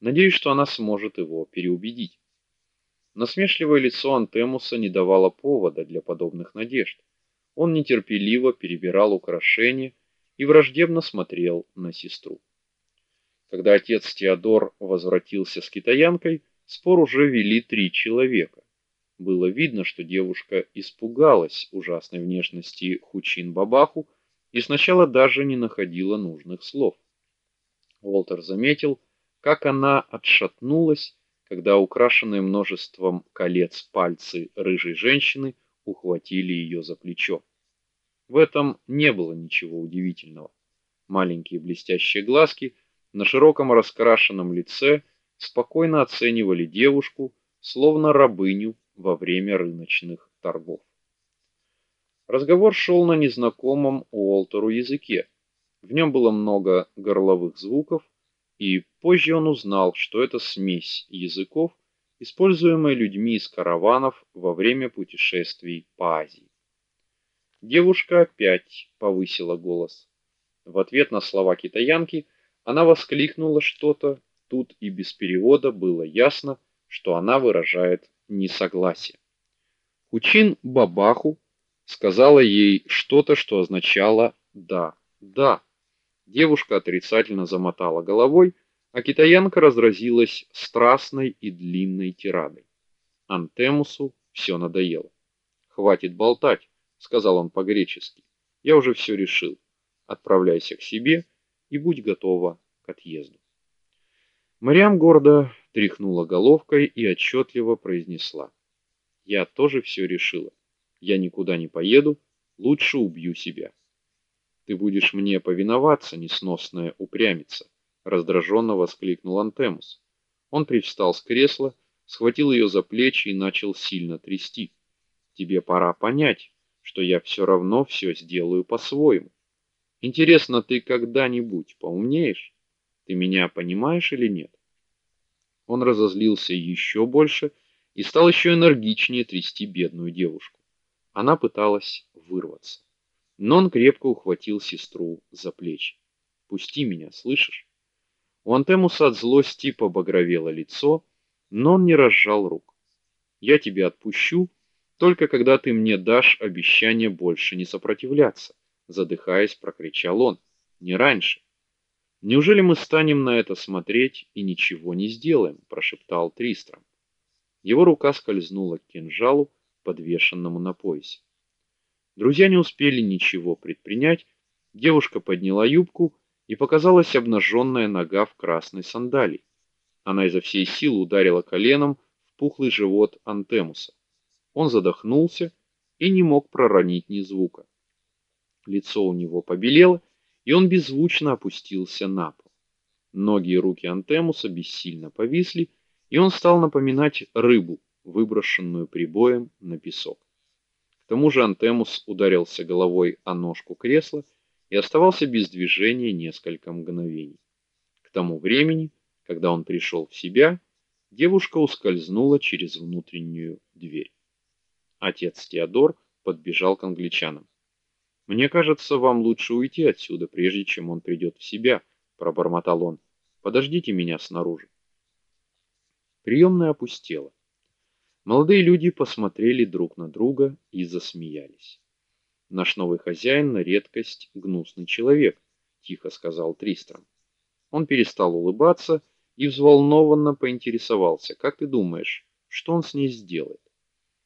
Надеюсь, что она сможет его переубедить. Насмешливое лицо Антемуса не давало повода для подобных надежд. Он нетерпеливо перебирал украшения и враждебно смотрел на сестру. Когда отец Теодор возвратился с китаянкой, спор уже вели три человека. Было видно, что девушка испугалась ужасной внешности Хучин Бабаху и сначала даже не находила нужных слов. Уолтер заметил, как она отшатнулась когда украшенные множеством колец пальцы рыжей женщины ухватили ее за плечо. В этом не было ничего удивительного. Маленькие блестящие глазки на широком раскрашенном лице спокойно оценивали девушку, словно рабыню во время рыночных торгов. Разговор шел на незнакомом Уолтеру языке. В нем было много горловых звуков, и позже он узнал, что это смесь языков, используемая людьми из караванов во время путешествий по Азии. Девушка опять повысила голос. В ответ на слова китаянки она воскликнула что-то, тут и без перевода было ясно, что она выражает несогласие. Хучин Бабаху сказала ей что-то, что означало да, да. Девушка отрицательно замотала головой, а китаянка разразилась страстной и длинной тирадой. Антемусу все надоело. "Хватит болтать", сказал он по-гречески. "Я уже все решил. Отправляйся к себе и будь готова к отъезду". Мариам гордо тряхнула головкой и отчетливо произнесла: "Я тоже все решила. Я никуда не поеду, лучше убью себя". Ты будешь мне повиноваться, несносная упрямица, раздраженно воскликнул Антемус. Он привстал с кресла, схватил ее за плечи и начал сильно трясти. Тебе пора понять, что я все равно все сделаю по-своему. Интересно, ты когда-нибудь поумнеешь? Ты меня понимаешь или нет? Он разозлился еще больше и стал еще энергичнее трясти бедную девушку. Она пыталась вырваться но он крепко ухватил сестру за плечи. "Пусти меня, слышишь?" У Антемуса от злости побагровело лицо, но он не разжал рук. "Я тебя отпущу, только когда ты мне дашь обещание больше не сопротивляться", задыхаясь, прокричал он. "Не раньше. Неужели мы станем на это смотреть и ничего не сделаем?" прошептал Тристром. Его рука скользнула к кинжалу, подвешенному на поясе. Друзья не успели ничего предпринять. Девушка подняла юбку, и показалась обнаженная нога в красной сандалии. Она изо всей силы ударила коленом в пухлый живот Антемуса. Он задохнулся и не мог проронить ни звука. Лицо у него побелело, и он беззвучно опустился на пол. Ноги и руки Антемуса бессильно повисли, и он стал напоминать рыбу, выброшенную прибоем на песок тому же Антемус ударился головой о ножку кресла и оставался без движения несколько мгновений. К тому времени, когда он пришел в себя, девушка ускользнула через внутреннюю дверь. Отец Теодор подбежал к англичанам. Мне кажется, вам лучше уйти отсюда, прежде чем он придет в себя, пробормотал он. Подождите меня снаружи. Приемная опустела. Молодые люди посмотрели друг на друга и засмеялись. Наш новый хозяин на редкость гнусный человек, тихо сказал Тристром. Он перестал улыбаться и взволнованно поинтересовался: "Как ты думаешь, что он с ней сделает?"